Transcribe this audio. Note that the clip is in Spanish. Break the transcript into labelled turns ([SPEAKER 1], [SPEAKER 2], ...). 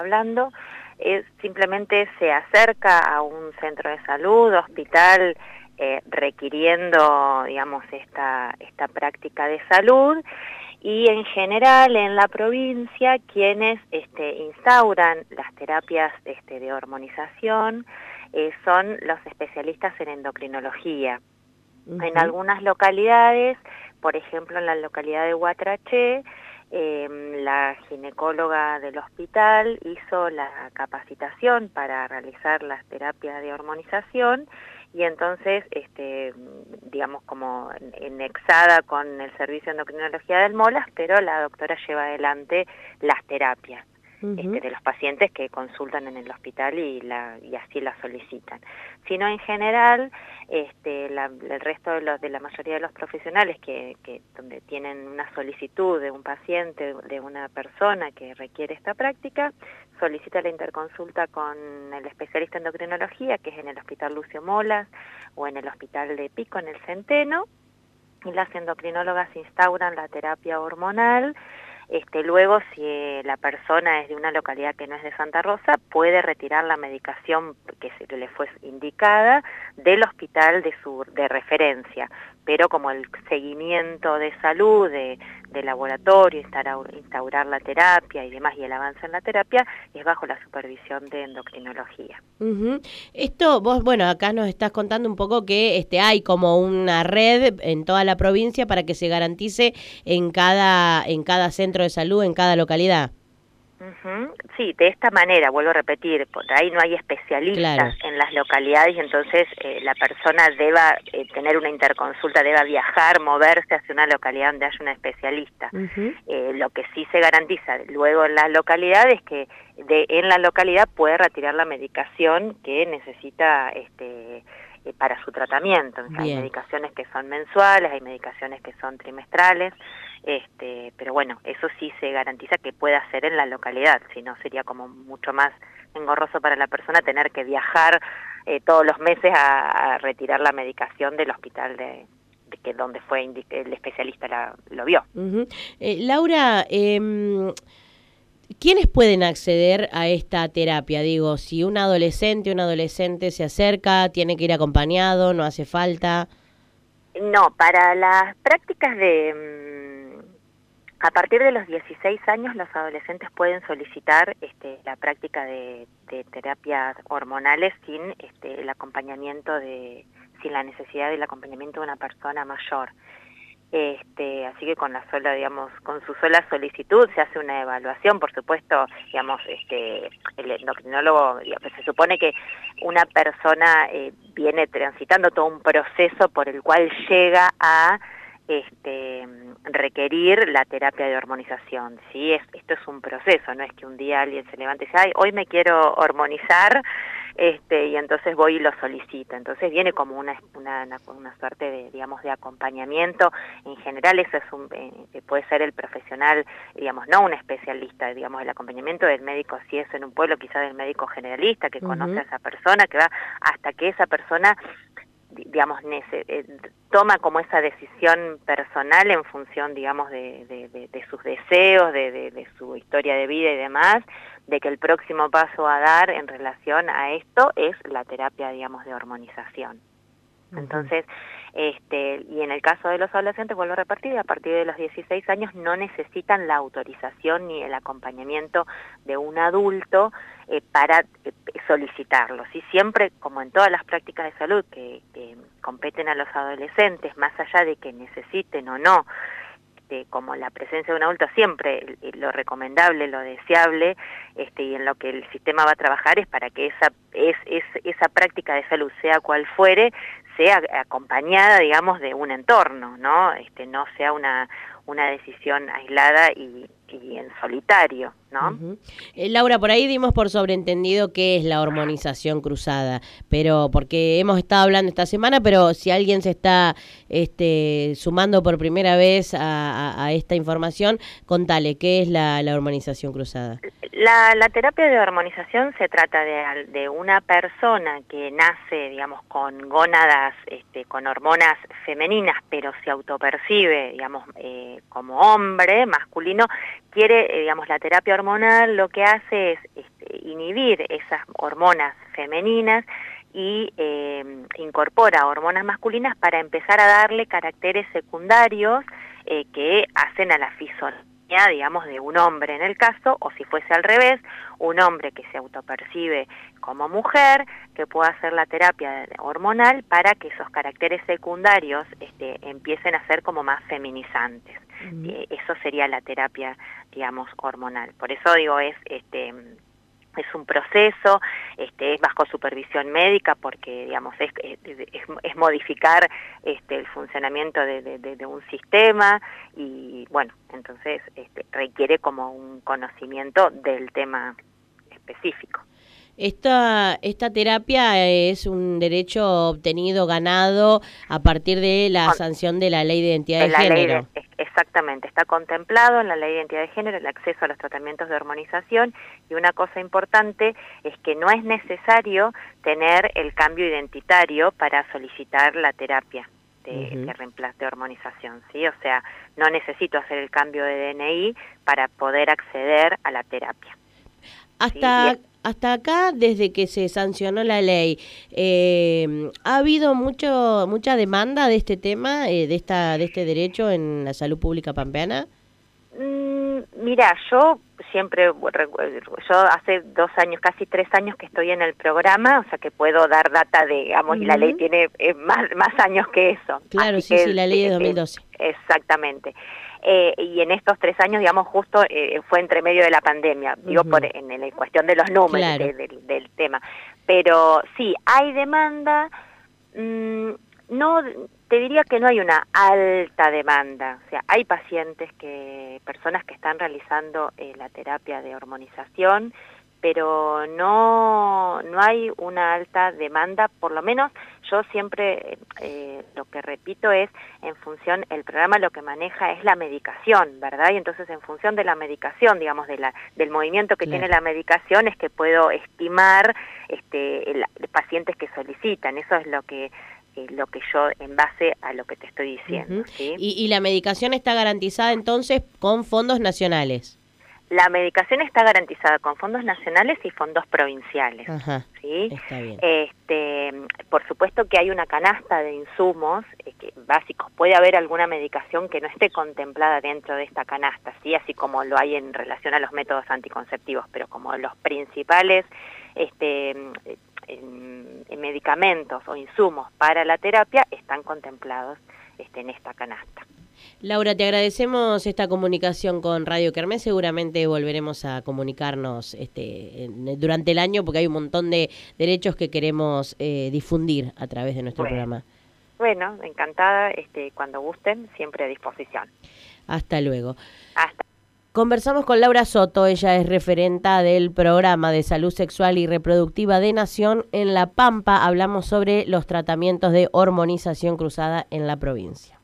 [SPEAKER 1] hablando, es, simplemente se acerca a un centro de salud, hospital, eh, requiriendo, digamos, esta, esta práctica de salud y en general en la provincia quienes este, instauran las terapias este, de hormonización eh, son los especialistas en endocrinología. En algunas localidades, por ejemplo en la localidad de Huatraché, Em, la ginecóloga del hospital hizo la capacitación para realizar las terapias de hormonización y entonces, este, digamos, como enexada con el servicio de endocrinología del MOLAS, pero la doctora lleva adelante las terapias. Este, de los pacientes que consultan en el hospital y, la, y así la solicitan, sino en general este, el resto de, los, de la mayoría de los profesionales que, que donde tienen una solicitud de un paciente, de una persona que requiere esta práctica, solicita la interconsulta con el especialista en endocrinología, que es en el Hospital Lucio Molas o en el Hospital de Pico en el Centeno, y las endocrinólogas instauran la terapia hormonal este, luego, si eh, la persona es de una localidad que no es de Santa Rosa, puede retirar la medicación que se le fue indicada del hospital de, su, de referencia pero como el seguimiento de salud, de, laboratorio, instaurar, la terapia y demás, y el avance en la terapia, es bajo la supervisión de endocrinología.
[SPEAKER 2] Esto, vos, bueno, acá nos estás contando un poco que este, hay como una red en toda la provincia para que se garantice en cada, en cada centro de salud, en cada localidad.
[SPEAKER 1] Sí, de esta manera, vuelvo a repetir, por ahí no hay especialistas en las localidades y entonces eh, la persona deba eh, tener una interconsulta, deba viajar, moverse hacia una localidad donde haya una especialista. Eh, lo que sí se garantiza luego en las localidades es que de, en la localidad puede retirar la medicación que necesita este, para su tratamiento. hay medicaciones que son mensuales, hay medicaciones que son trimestrales. Este, pero bueno, eso sí se garantiza que pueda ser en la localidad, si no sería como mucho más engorroso para la persona tener que viajar eh, todos los meses a, retirar la medicación del hospital de, que donde fue el especialista la, lo vio.
[SPEAKER 2] Eh, Laura, eh, ¿quiénes pueden acceder a esta terapia? Digo, si un adolescente, un adolescente se acerca, tiene que ir acompañado, no hace falta.
[SPEAKER 1] No, para las prácticas de a partir de los 16 años los adolescentes pueden solicitar este, la práctica de, terapias hormonales sin este, el acompañamiento de, sin la necesidad del acompañamiento de una persona mayor. Este, así que con la sola, digamos, con su sola solicitud se hace una evaluación, por supuesto, digamos, este, el endocrinólogo, pues se supone que una persona eh, viene transitando todo un proceso por el cual llega a este, requerir la terapia de hormonización. ¿sí? esto es un proceso, no es que un día alguien se levante y dice, ay, hoy me quiero hormonizar este, y entonces voy y lo solicito. Entonces viene como una, una, una suerte de, digamos, de acompañamiento. En general eso es un, eh, puede ser el profesional, digamos, no un especialista, digamos, el acompañamiento del médico, si es en un pueblo, quizás del médico generalista que conoce a esa persona, que va hasta que esa persona digamos, eh, toma como esa decisión personal en función, digamos, de, de, sus deseos, de, su historia de vida y demás, de que el próximo paso a dar en relación a esto es la terapia, digamos, de hormonización. Entonces, este, y en el caso de los adolescentes, vuelvo a repartir, a partir de los 16 años no necesitan la autorización ni el acompañamiento de un adulto eh, para eh, solicitarlo. ¿sí? Siempre, como en todas las prácticas de salud que, competen a los adolescentes, más allá de que necesiten o no, este, como la presencia de un adulto, siempre lo recomendable, lo deseable, este, y en lo que el sistema va a trabajar es para que esa, es, esa práctica de salud, sea cual fuere, sea acompañada, digamos, de un entorno, ¿no? Este, no sea una, una decisión aislada y, y en solitario, ¿no?
[SPEAKER 2] Eh, Laura, por ahí dimos por sobreentendido qué es la hormonización cruzada, pero porque hemos estado hablando esta semana, pero si alguien se está este, sumando por primera vez a, esta información, contale, ¿qué es la, hormonización cruzada?
[SPEAKER 1] La, terapia de hormonización se trata de, de, una persona que nace, digamos, con gónadas, este, con hormonas femeninas, pero se autopercibe, digamos, eh, como hombre, masculino, quiere, eh, digamos, la terapia hormonal lo que hace es este, inhibir esas hormonas femeninas y eh, incorpora hormonas masculinas para empezar a darle caracteres secundarios eh, que hacen a la fisonomía digamos, de un hombre en el caso, o si fuese al revés, un hombre que se autopercibe como mujer, que pueda hacer la terapia hormonal para que esos caracteres secundarios este, empiecen a ser como más feminizantes. Eh, eso sería la terapia, digamos, hormonal. Por eso digo, es este es un proceso, este, es bajo supervisión médica porque digamos es, es, modificar este, el funcionamiento de, un sistema y bueno, entonces este, requiere como un conocimiento del tema específico.
[SPEAKER 2] Esta, esta terapia es un derecho obtenido, ganado a partir de la sanción de la ley de identidad de, género.
[SPEAKER 1] Exactamente, está contemplado en la ley de identidad de género el acceso a los tratamientos de hormonización y una cosa importante es que no es necesario tener el cambio identitario para solicitar la terapia de, reemplazo de hormonización, ¿sí? O sea, no necesito hacer el cambio de DNI para poder acceder a la terapia.
[SPEAKER 2] Hasta, hasta acá, desde que se sancionó la ley, eh, ¿ha habido mucho mucha demanda de este tema, eh, de esta de este derecho en la salud pública pampeana?
[SPEAKER 1] Mm, mira, yo siempre, yo hace dos años, casi tres años que estoy en el programa, o sea que puedo dar data de, digamos, y la ley tiene eh, más, más años que eso.
[SPEAKER 2] Claro, sí, sí, la ley de 2012.
[SPEAKER 1] exactamente. Eh, y en estos tres años, digamos, justo eh, fue entre medio de la pandemia, digo, por, en, la cuestión de los números del tema. Pero sí, hay demanda, mm, no, te diría que no hay una alta demanda, o sea, hay pacientes que, personas que están realizando eh, la terapia de hormonización, pero no, no hay una alta demanda, por lo menos yo siempre eh, lo que repito es, en función, el programa lo que maneja es la medicación, ¿verdad? Y entonces en función de la medicación, digamos, de la, del movimiento que tiene la medicación, es que puedo estimar este, el, pacientes que solicitan, eso es lo que eh, lo que yo en base a lo que te estoy diciendo. ¿sí?
[SPEAKER 2] ¿Y, ¿Y la medicación está garantizada entonces con fondos nacionales?
[SPEAKER 1] La medicación está garantizada con fondos nacionales y fondos provinciales. ¿sí? Este, por supuesto que hay una canasta de insumos eh, básicos. Puede haber alguna medicación que no esté contemplada dentro de esta canasta, ¿sí? así como lo hay en relación a los métodos anticonceptivos, pero como los principales este, medicamentos o insumos para la terapia están contemplados este, en esta canasta.
[SPEAKER 2] Laura, te agradecemos esta comunicación con Radio Kermés. Seguramente volveremos a comunicarnos este, durante el año porque hay un montón de derechos que queremos eh, difundir a través de nuestro programa.
[SPEAKER 1] Bueno, encantada. Este, cuando gusten, siempre a disposición.
[SPEAKER 2] Hasta luego. Hasta. Conversamos con Laura Soto, ella es referenta del programa de salud sexual y reproductiva de Nación en La Pampa. Hablamos sobre los tratamientos de hormonización cruzada en la provincia.